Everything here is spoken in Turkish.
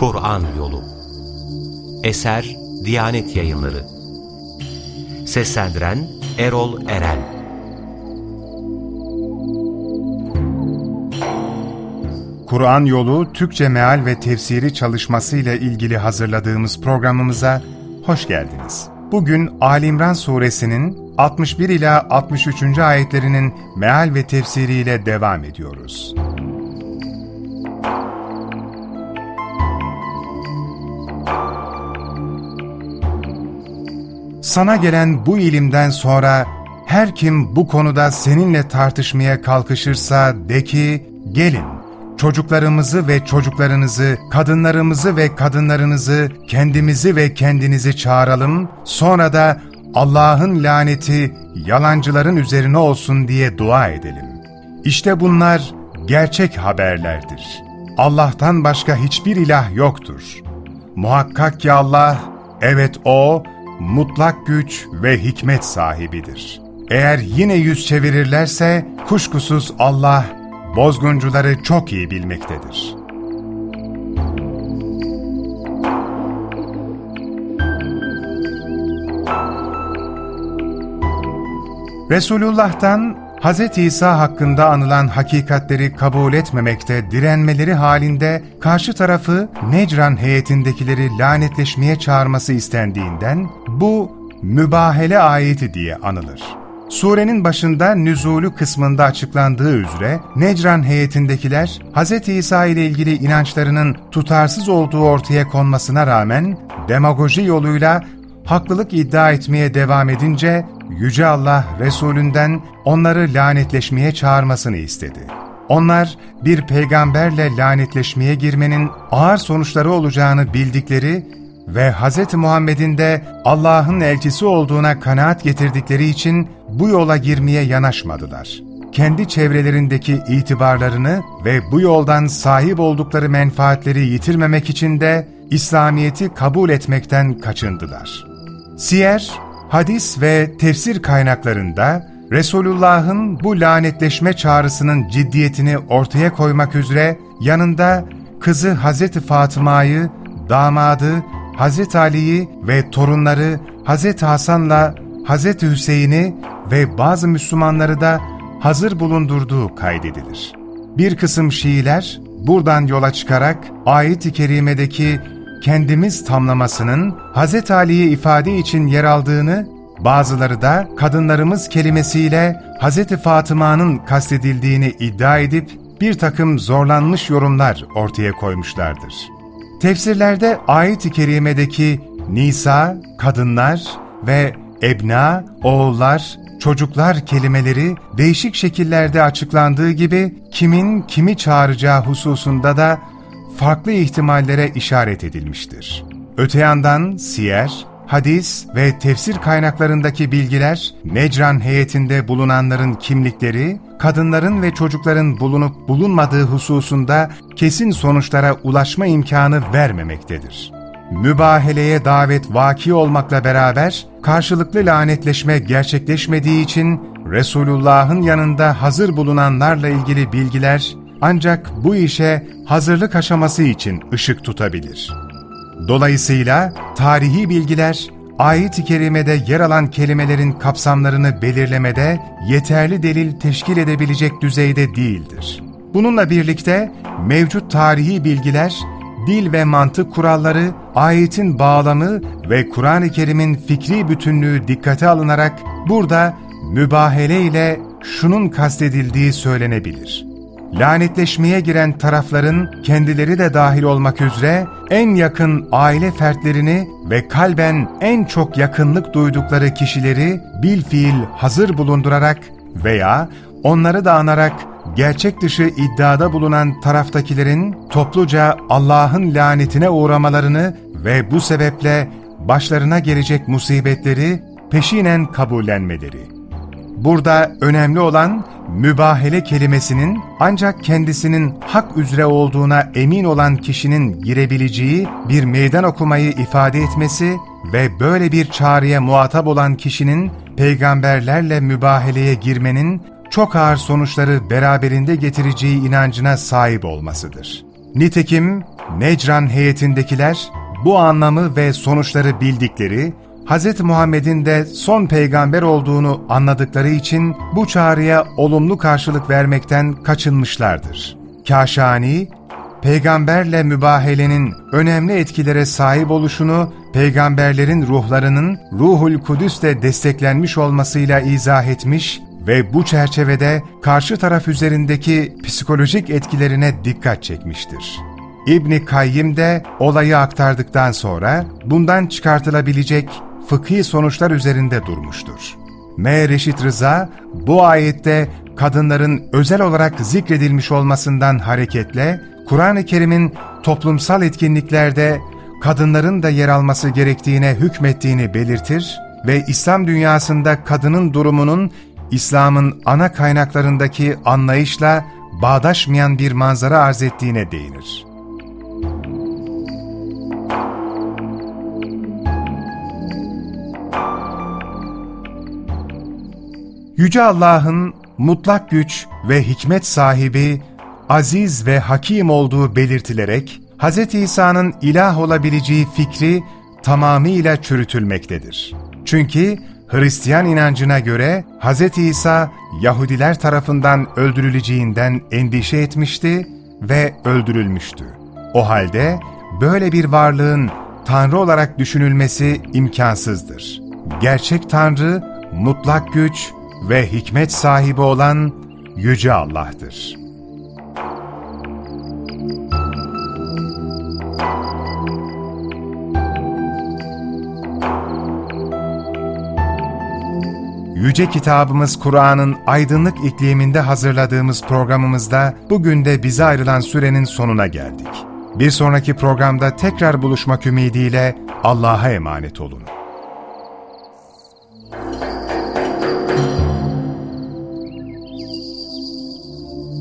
Kur'an Yolu Eser Diyanet Yayınları Seslendiren Erol Eren Kur'an Yolu Türkçe Meal ve Tefsiri çalışması ile ilgili hazırladığımız programımıza hoş geldiniz. Bugün Ali İmran suresinin 61 ila 63. ayetlerinin meal ve tefsiriyle devam ediyoruz. Sana gelen bu ilimden sonra her kim bu konuda seninle tartışmaya kalkışırsa de ki, gelin, çocuklarımızı ve çocuklarınızı, kadınlarımızı ve kadınlarınızı, kendimizi ve kendinizi çağıralım, sonra da Allah'ın laneti yalancıların üzerine olsun diye dua edelim. İşte bunlar gerçek haberlerdir. Allah'tan başka hiçbir ilah yoktur. Muhakkak ki Allah, evet O, mutlak güç ve hikmet sahibidir. Eğer yine yüz çevirirlerse kuşkusuz Allah bozguncuları çok iyi bilmektedir. Resulullah'tan Hz. İsa hakkında anılan hakikatleri kabul etmemekte direnmeleri halinde karşı tarafı Necran heyetindekileri lanetleşmeye çağırması istendiğinden bu mübahele ayeti diye anılır. Surenin başında nüzulü kısmında açıklandığı üzere Necran heyetindekiler Hz. İsa ile ilgili inançlarının tutarsız olduğu ortaya konmasına rağmen demagoji yoluyla haklılık iddia etmeye devam edince Yüce Allah Resulünden onları lanetleşmeye çağırmasını istedi. Onlar bir peygamberle lanetleşmeye girmenin ağır sonuçları olacağını bildikleri ve Hz. Muhammed'in de Allah'ın elçisi olduğuna kanaat getirdikleri için bu yola girmeye yanaşmadılar. Kendi çevrelerindeki itibarlarını ve bu yoldan sahip oldukları menfaatleri yitirmemek için de İslamiyet'i kabul etmekten kaçındılar. Siyer, hadis ve tefsir kaynaklarında Resulullah'ın bu lanetleşme çağrısının ciddiyetini ortaya koymak üzere yanında kızı Hazreti Fatıma'yı, damadı Hazreti Ali'yi ve torunları Hazreti Hasan'la Hazreti Hüseyin'i ve bazı Müslümanları da hazır bulundurduğu kaydedilir. Bir kısım Şiiler buradan yola çıkarak ayet-i kerimedeki kendimiz tamlamasının Hz. Ali'yi ifade için yer aldığını, bazıları da kadınlarımız kelimesiyle Hz. Fatıma'nın kastedildiğini iddia edip bir takım zorlanmış yorumlar ortaya koymuşlardır. Tefsirlerde ayet-i kerimedeki Nisa, kadınlar ve ebna, oğullar, çocuklar kelimeleri değişik şekillerde açıklandığı gibi kimin kimi çağıracağı hususunda da farklı ihtimallere işaret edilmiştir. Öte yandan siyer, hadis ve tefsir kaynaklarındaki bilgiler, Necran heyetinde bulunanların kimlikleri, kadınların ve çocukların bulunup bulunmadığı hususunda kesin sonuçlara ulaşma imkanı vermemektedir. Mübaheleye davet vaki olmakla beraber, karşılıklı lanetleşme gerçekleşmediği için Resulullah'ın yanında hazır bulunanlarla ilgili bilgiler ancak bu işe hazırlık aşaması için ışık tutabilir. Dolayısıyla tarihi bilgiler, ayet-i kerimede yer alan kelimelerin kapsamlarını belirlemede yeterli delil teşkil edebilecek düzeyde değildir. Bununla birlikte mevcut tarihi bilgiler, dil ve mantık kuralları, ayetin bağlamı ve Kur'an-ı Kerim'in fikri bütünlüğü dikkate alınarak burada mübahele ile şunun kastedildiği söylenebilir lanetleşmeye giren tarafların kendileri de dahil olmak üzere en yakın aile fertlerini ve kalben en çok yakınlık duydukları kişileri bil fiil hazır bulundurarak veya onları da anarak gerçek dışı iddiada bulunan taraftakilerin topluca Allah'ın lanetine uğramalarını ve bu sebeple başlarına gelecek musibetleri peşinen kabullenmeleri. Burada önemli olan mübahele kelimesinin ancak kendisinin hak üzere olduğuna emin olan kişinin girebileceği bir meydan okumayı ifade etmesi ve böyle bir çağrıya muhatap olan kişinin peygamberlerle mübaheleye girmenin çok ağır sonuçları beraberinde getireceği inancına sahip olmasıdır. Nitekim Necran heyetindekiler bu anlamı ve sonuçları bildikleri, Hz. Muhammed'in de son peygamber olduğunu anladıkları için bu çağrıya olumlu karşılık vermekten kaçınmışlardır. Kaşani, peygamberle mübahelenin önemli etkilere sahip oluşunu, peygamberlerin ruhlarının Ruhul Kudüs'le desteklenmiş olmasıyla izah etmiş ve bu çerçevede karşı taraf üzerindeki psikolojik etkilerine dikkat çekmiştir. İbni Kayyim de olayı aktardıktan sonra bundan çıkartılabilecek fıkhi sonuçlar üzerinde durmuştur. M. Reşit Rıza, bu ayette kadınların özel olarak zikredilmiş olmasından hareketle, Kur'an-ı Kerim'in toplumsal etkinliklerde kadınların da yer alması gerektiğine hükmettiğini belirtir ve İslam dünyasında kadının durumunun İslam'ın ana kaynaklarındaki anlayışla bağdaşmayan bir manzara arz ettiğine değinir. Yüce Allah'ın mutlak güç ve hikmet sahibi, aziz ve hakim olduğu belirtilerek, Hz. İsa'nın ilah olabileceği fikri tamamıyla çürütülmektedir. Çünkü Hristiyan inancına göre Hz. İsa Yahudiler tarafından öldürüleceğinden endişe etmişti ve öldürülmüştü. O halde böyle bir varlığın Tanrı olarak düşünülmesi imkansızdır. Gerçek Tanrı, mutlak güç ve hikmet sahibi olan Yüce Allah'tır. Yüce Kitabımız Kur'an'ın aydınlık ikliminde hazırladığımız programımızda bugün de bize ayrılan sürenin sonuna geldik. Bir sonraki programda tekrar buluşmak ümidiyle Allah'a emanet olun.